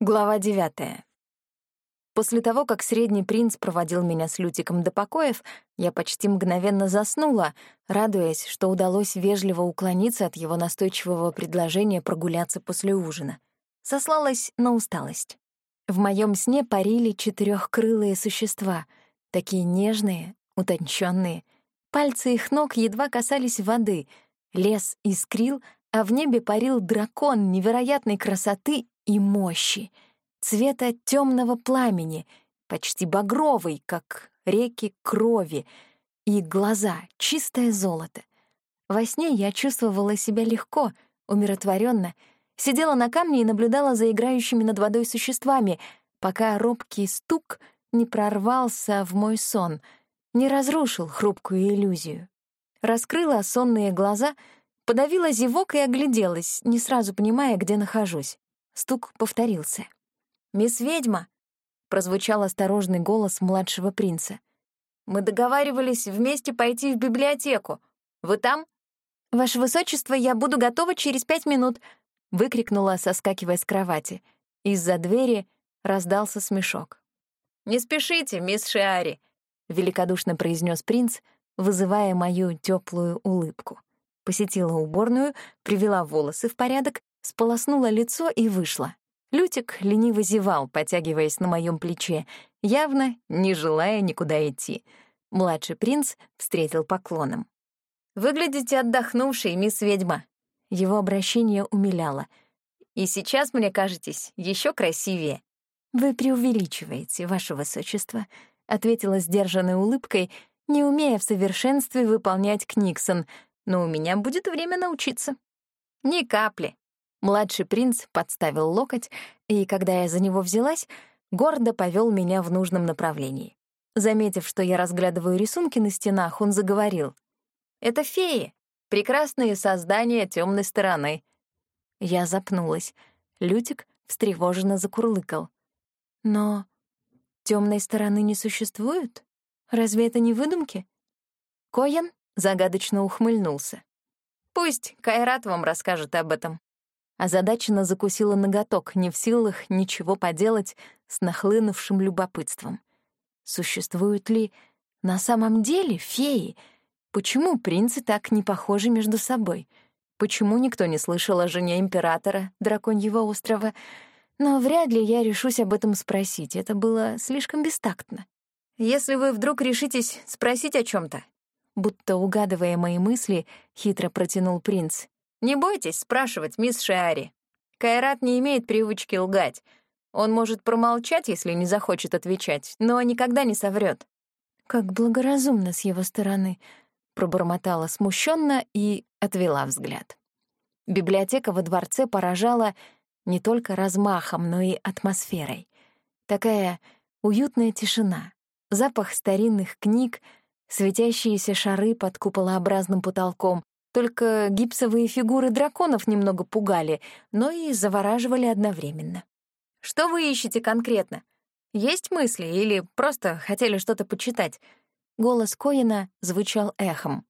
Глава девятая. После того, как средний принц проводил меня с Лютиком до покоев, я почти мгновенно заснула, радуясь, что удалось вежливо уклониться от его настойчивого предложения прогуляться после ужина. Сослалась на усталость. В моем сне парили четырехкрылые существа, такие нежные, утонченные. Пальцы их ног едва касались воды, лес искрил, а в небе парил дракон невероятной красоты и мощи, цвета темного пламени, почти багровый, как реки крови, и глаза — чистое золото. Во сне я чувствовала себя легко, умиротворенно, сидела на камне и наблюдала за играющими над водой существами, пока робкий стук не прорвался в мой сон, не разрушил хрупкую иллюзию. Раскрыла сонные глаза, подавила зевок и огляделась, не сразу понимая, где нахожусь. Стук повторился. «Мисс ведьма!» — прозвучал осторожный голос младшего принца. «Мы договаривались вместе пойти в библиотеку. Вы там?» «Ваше высочество, я буду готова через пять минут!» — выкрикнула, соскакивая с кровати. Из-за двери раздался смешок. «Не спешите, мисс Шиари!» — великодушно произнес принц, вызывая мою теплую улыбку. Посетила уборную, привела волосы в порядок сполоснула лицо и вышла. Лютик лениво зевал, потягиваясь на моем плече, явно не желая никуда идти. Младший принц встретил поклоном. «Выглядите отдохнувшей, мисс ведьма». Его обращение умиляло. «И сейчас, мне кажетесь, еще красивее». «Вы преувеличиваете, ваше высочество», — ответила сдержанной улыбкой, не умея в совершенстве выполнять Книксон, но у меня будет время научиться. «Ни капли», Младший принц подставил локоть, и, когда я за него взялась, гордо повел меня в нужном направлении. Заметив, что я разглядываю рисунки на стенах, он заговорил. «Это феи, прекрасные создания темной стороны». Я запнулась. Лютик встревоженно закурлыкал. «Но темной стороны не существует? Разве это не выдумки?» Коян загадочно ухмыльнулся. «Пусть Кайрат вам расскажет об этом». Озадаченно закусила ноготок, не в силах ничего поделать с нахлынувшим любопытством. Существуют ли на самом деле феи? Почему принцы так не похожи между собой? Почему никто не слышал о жене императора Драконьего острова? Но вряд ли я решусь об этом спросить, это было слишком бестактно. Если вы вдруг решитесь спросить о чем то будто угадывая мои мысли, хитро протянул принц, не бойтесь спрашивать, мисс Шиари. Кайрат не имеет привычки лгать. Он может промолчать, если не захочет отвечать, но никогда не соврет. Как благоразумно с его стороны, пробормотала смущенно и отвела взгляд. Библиотека во дворце поражала не только размахом, но и атмосферой. Такая уютная тишина, запах старинных книг, светящиеся шары под куполообразным потолком, только гипсовые фигуры драконов немного пугали, но и завораживали одновременно. «Что вы ищете конкретно? Есть мысли или просто хотели что-то почитать?» Голос Коина звучал эхом.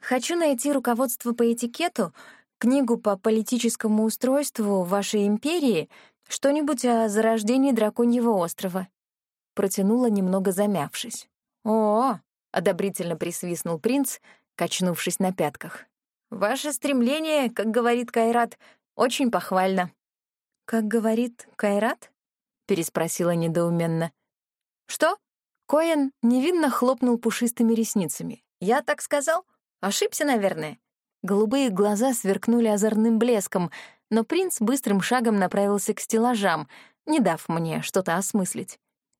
«Хочу найти руководство по этикету, книгу по политическому устройству вашей империи, что-нибудь о зарождении драконьего острова». Протянула, немного замявшись. «О!» — одобрительно присвистнул принц, качнувшись на пятках. Ваше стремление, как говорит Кайрат, очень похвально». «Как говорит Кайрат?» — переспросила недоуменно. «Что?» Коэн невинно хлопнул пушистыми ресницами. «Я так сказал? Ошибся, наверное». Голубые глаза сверкнули озорным блеском, но принц быстрым шагом направился к стеллажам, не дав мне что-то осмыслить.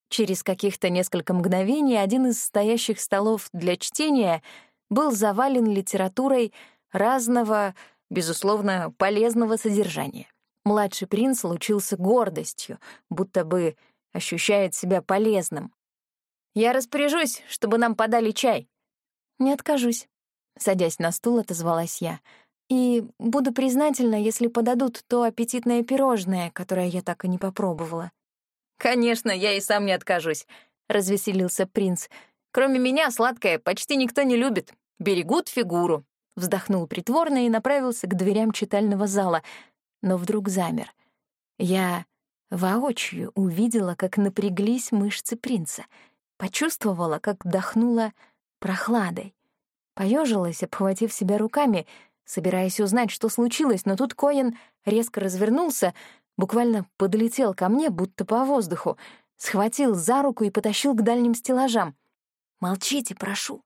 Через каких-то несколько мгновений один из стоящих столов для чтения был завален литературой, разного, безусловно, полезного содержания. Младший принц лучился гордостью, будто бы ощущает себя полезным. «Я распоряжусь, чтобы нам подали чай». «Не откажусь», — садясь на стул, отозвалась я. «И буду признательна, если подадут то аппетитное пирожное, которое я так и не попробовала». «Конечно, я и сам не откажусь», — развеселился принц. «Кроме меня сладкое почти никто не любит. Берегут фигуру вздохнул притворно и направился к дверям читального зала, но вдруг замер. Я воочию увидела, как напряглись мышцы принца, почувствовала, как дохнула прохладой. Поежилась, обхватив себя руками, собираясь узнать, что случилось, но тут Коэн резко развернулся, буквально подлетел ко мне, будто по воздуху, схватил за руку и потащил к дальним стеллажам. «Молчите, прошу», —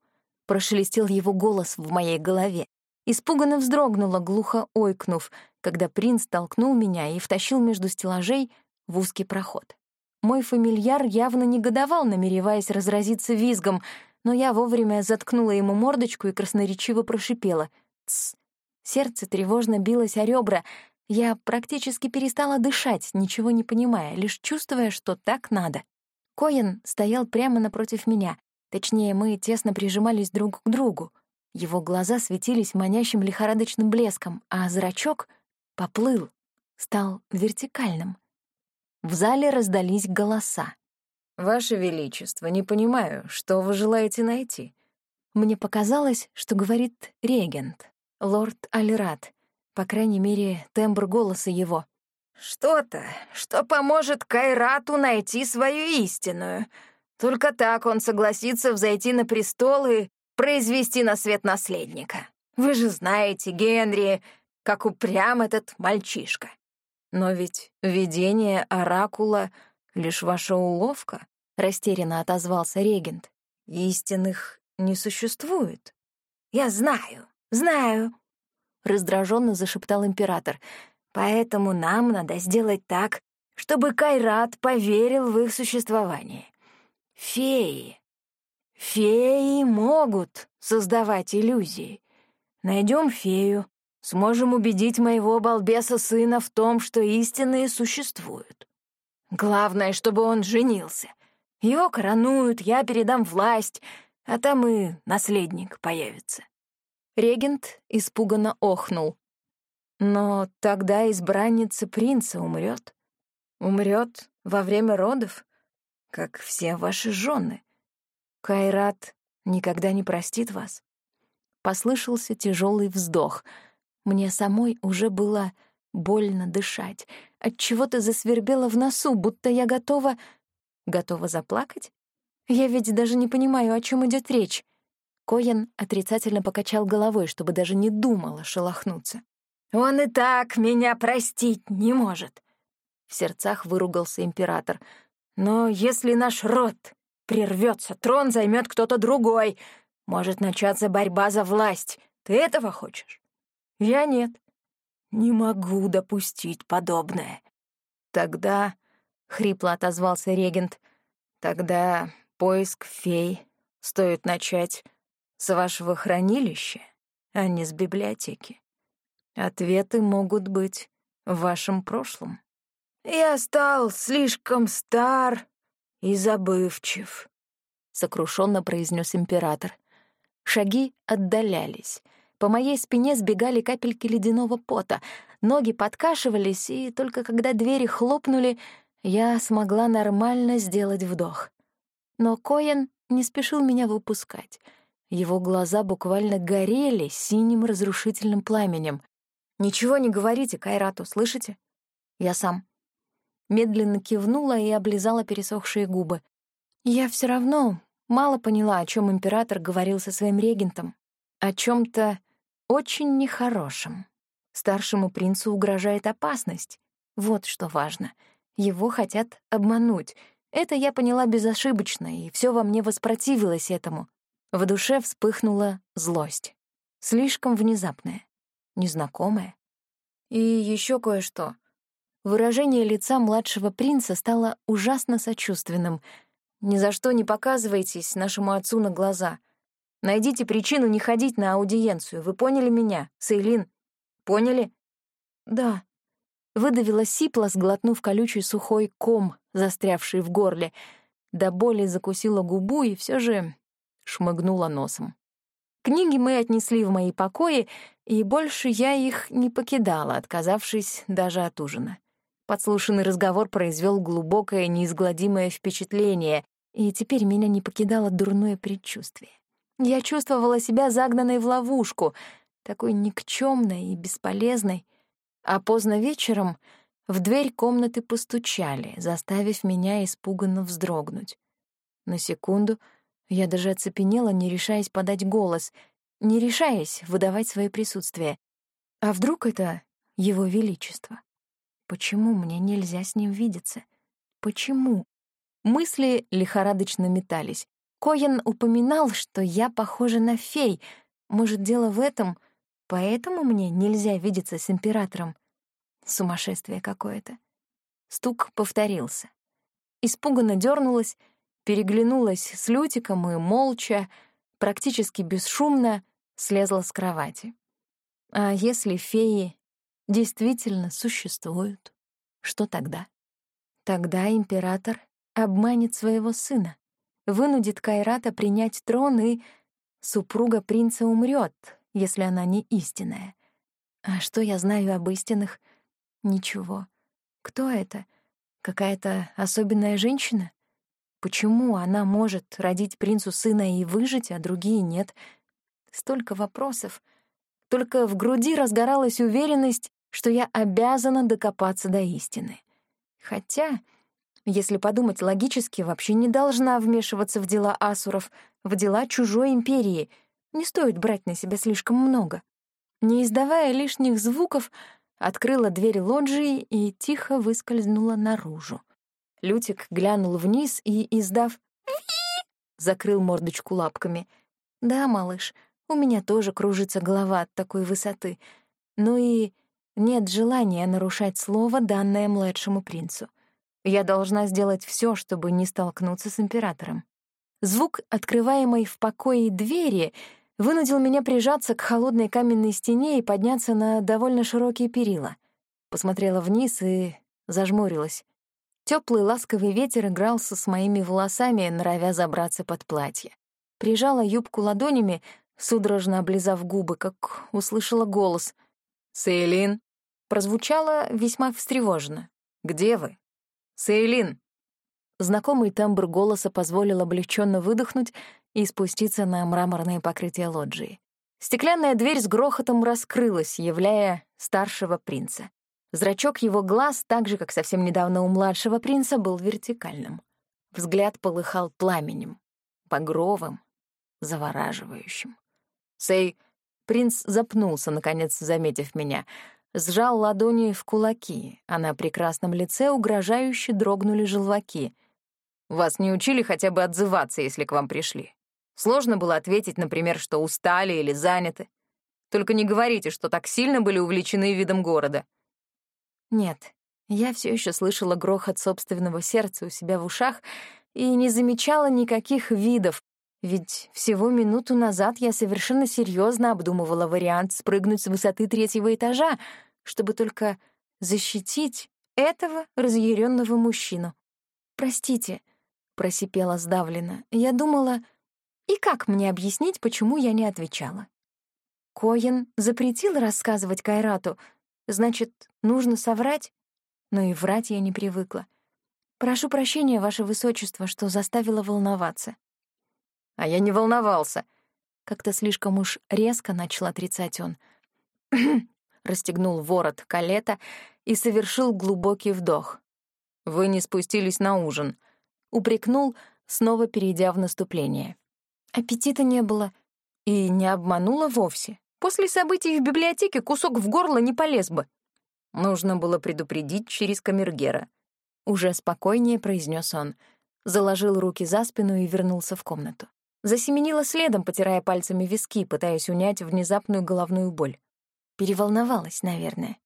прошелестел его голос в моей голове. Испуганно вздрогнула, глухо ойкнув, когда принц толкнул меня и втащил между стеллажей в узкий проход. Мой фамильяр явно негодовал, намереваясь разразиться визгом, но я вовремя заткнула ему мордочку и красноречиво прошипела. «Тсс!» Сердце тревожно билось о ребра. Я практически перестала дышать, ничего не понимая, лишь чувствуя, что так надо. Коэн стоял прямо напротив меня. Точнее, мы тесно прижимались друг к другу. Его глаза светились манящим лихорадочным блеском, а зрачок поплыл, стал вертикальным. В зале раздались голоса. «Ваше Величество, не понимаю, что вы желаете найти?» Мне показалось, что говорит регент, лорд Альрат, по крайней мере, тембр голоса его. «Что-то, что поможет Кайрату найти свою истинную. Только так он согласится взойти на престол и произвести на свет наследника. Вы же знаете, Генри, как упрям этот мальчишка. Но ведь видение оракула — лишь ваша уловка, — растерянно отозвался регент. Истинных не существует. Я знаю, знаю, — раздраженно зашептал император. Поэтому нам надо сделать так, чтобы Кайрат поверил в их существование. Феи Феи могут создавать иллюзии. Найдем фею, сможем убедить моего балбеса сына в том, что истинные существуют. Главное, чтобы он женился. Его коронуют, я передам власть, а там и наследник появится. Регент испуганно охнул. Но тогда избранница принца умрет. Умрет во время родов, как все ваши жены. Кайрат никогда не простит вас. Послышался тяжелый вздох. Мне самой уже было больно дышать. От чего-то засвербело в носу, будто я готова... Готова заплакать? Я ведь даже не понимаю, о чем идет речь. Коен отрицательно покачал головой, чтобы даже не думала шелохнуться. «Он и так меня простить не может!» В сердцах выругался император. «Но если наш род прервется, трон займет кто-то другой. Может начаться борьба за власть. Ты этого хочешь? Я нет. Не могу допустить подобное. Тогда, — хрипло отозвался регент, — тогда поиск фей стоит начать с вашего хранилища, а не с библиотеки. Ответы могут быть в вашем прошлом. Я стал слишком стар и забывчив», — сокрушенно произнес император. Шаги отдалялись. По моей спине сбегали капельки ледяного пота, ноги подкашивались, и только когда двери хлопнули, я смогла нормально сделать вдох. Но Коэн не спешил меня выпускать. Его глаза буквально горели синим разрушительным пламенем. «Ничего не говорите, Кайрату, слышите? Я сам медленно кивнула и облизала пересохшие губы. Я все равно мало поняла, о чем император говорил со своим регентом. О чем то очень нехорошем. Старшему принцу угрожает опасность. Вот что важно. Его хотят обмануть. Это я поняла безошибочно, и все во мне воспротивилось этому. В душе вспыхнула злость. Слишком внезапная, незнакомая. И еще кое-что. Выражение лица младшего принца стало ужасно сочувственным. «Ни за что не показывайтесь нашему отцу на глаза. Найдите причину не ходить на аудиенцию. Вы поняли меня, Сейлин? Поняли?» «Да», — выдавила сипла, сглотнув колючий сухой ком, застрявший в горле. До боли закусила губу и все же шмыгнула носом. Книги мы отнесли в мои покои, и больше я их не покидала, отказавшись даже от ужина. Подслушанный разговор произвел глубокое, неизгладимое впечатление, и теперь меня не покидало дурное предчувствие. Я чувствовала себя загнанной в ловушку, такой никчемной и бесполезной. А поздно вечером В дверь комнаты постучали, заставив меня испуганно вздрогнуть. На секунду я даже оцепенела, не решаясь подать голос, не решаясь выдавать свое присутствие. А вдруг это его величество? Почему мне нельзя с ним видеться? Почему? Мысли лихорадочно метались. Коэн упоминал, что я похожа на фей. Может, дело в этом, поэтому мне нельзя видеться с императором? Сумасшествие какое-то. Стук повторился. Испуганно дернулась, переглянулась с Лютиком и молча, практически бесшумно слезла с кровати. А если феи действительно существуют, что тогда? Тогда император обманет своего сына, вынудит Кайрата принять трон, и супруга принца умрет, если она не истинная. А что я знаю об истинных? Ничего. Кто это? Какая-то особенная женщина? Почему она может родить принцу сына и выжить, а другие нет? Столько вопросов. Только в груди разгоралась уверенность, что я обязана докопаться до истины. Хотя, если подумать логически, вообще не должна вмешиваться в дела асуров, в дела чужой империи. Не стоит брать на себя слишком много. Не издавая лишних звуков, открыла дверь лоджии и тихо выскользнула наружу. Лютик глянул вниз и, издав закрыл мордочку лапками. «Да, малыш, у меня тоже кружится голова от такой высоты. Ну и нет желания нарушать слово, данное младшему принцу. Я должна сделать все, чтобы не столкнуться с императором». Звук открываемой в покое двери вынудил меня прижаться к холодной каменной стене и подняться на довольно широкие перила. Посмотрела вниз и зажмурилась. Теплый ласковый ветер игрался с моими волосами, норовя забраться под платье. Прижала юбку ладонями, судорожно облизав губы, как услышала голос. «Сейлин!» Прозвучало весьма встревоженно. «Где вы?» «Сейлин!» Знакомый тембр голоса позволил облегченно выдохнуть и спуститься на мраморное покрытие лоджии. Стеклянная дверь с грохотом раскрылась, являя старшего принца. Зрачок его глаз, так же, как совсем недавно у младшего принца, был вертикальным. Взгляд полыхал пламенем, багровым, завораживающим. Сей, принц запнулся, наконец, заметив меня, сжал ладони в кулаки, а на прекрасном лице угрожающе дрогнули желваки. «Вас не учили хотя бы отзываться, если к вам пришли? Сложно было ответить, например, что устали или заняты. Только не говорите, что так сильно были увлечены видом города». Нет, я все еще слышала грохот собственного сердца у себя в ушах и не замечала никаких видов, ведь всего минуту назад я совершенно серьезно обдумывала вариант спрыгнуть с высоты третьего этажа, чтобы только защитить этого разъяренного мужчину. «Простите», — просипела сдавленно, — «я думала...» И как мне объяснить, почему я не отвечала? Коин запретил рассказывать Кайрату, Значит, нужно соврать? Но и врать я не привыкла. Прошу прощения, Ваше Высочество, что заставила волноваться. А я не волновался. Как-то слишком уж резко начал отрицать он. Расстегнул ворот калета и совершил глубокий вдох. «Вы не спустились на ужин», — упрекнул, снова перейдя в наступление. Аппетита не было. И не обманула вовсе. После событий в библиотеке кусок в горло не полез бы. Нужно было предупредить через камергера. Уже спокойнее произнес он. Заложил руки за спину и вернулся в комнату. Засеменила следом, потирая пальцами виски, пытаясь унять внезапную головную боль. Переволновалась, наверное.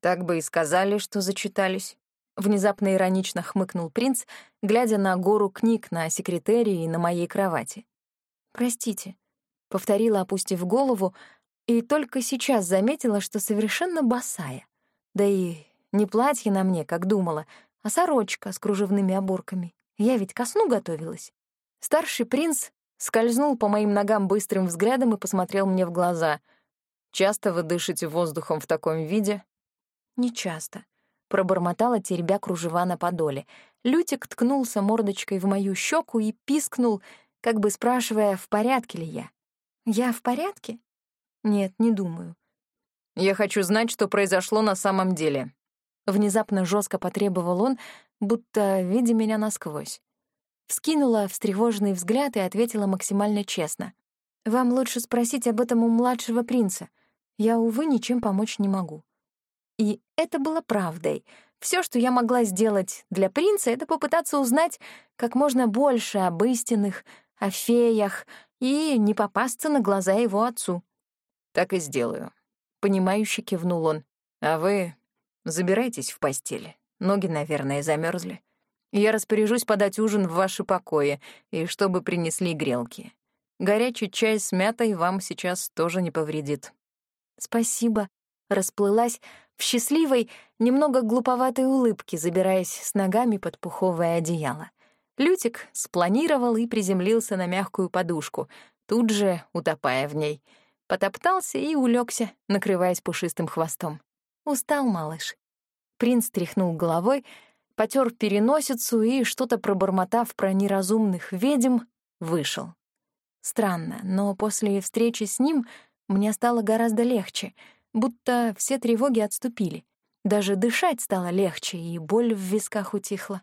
Так бы и сказали, что зачитались. Внезапно иронично хмыкнул принц, глядя на гору книг на секретерии и на моей кровати. «Простите», — повторила, опустив голову, и только сейчас заметила, что совершенно босая. Да и не платье на мне, как думала, а сорочка с кружевными оборками. Я ведь ко сну готовилась. Старший принц скользнул по моим ногам быстрым взглядом и посмотрел мне в глаза. «Часто вы дышите воздухом в таком виде?» «Не часто», — пробормотала, теребя кружева на подоле. Лютик ткнулся мордочкой в мою щеку и пискнул, как бы спрашивая, в порядке ли я. «Я в порядке?» Нет, не думаю. Я хочу знать, что произошло на самом деле. Внезапно жестко потребовал он, будто видя меня насквозь. Вскинула встревоженный взгляд и ответила максимально честно. «Вам лучше спросить об этом у младшего принца. Я, увы, ничем помочь не могу». И это было правдой. Все, что я могла сделать для принца, это попытаться узнать как можно больше об истинных, о феях и не попасться на глаза его отцу. «Так и сделаю», — понимающе кивнул он. «А вы забирайтесь в постель. Ноги, наверное, замерзли. Я распоряжусь подать ужин в ваши покои и чтобы принесли грелки. Горячий чай с мятой вам сейчас тоже не повредит». «Спасибо», — расплылась в счастливой, немного глуповатой улыбке, забираясь с ногами под пуховое одеяло. Лютик спланировал и приземлился на мягкую подушку, тут же утопая в ней. Потоптался и улегся, накрываясь пушистым хвостом. Устал малыш. Принц тряхнул головой, потер переносицу и, что-то пробормотав про неразумных ведьм, вышел. Странно, но после встречи с ним мне стало гораздо легче, будто все тревоги отступили. Даже дышать стало легче, и боль в висках утихла.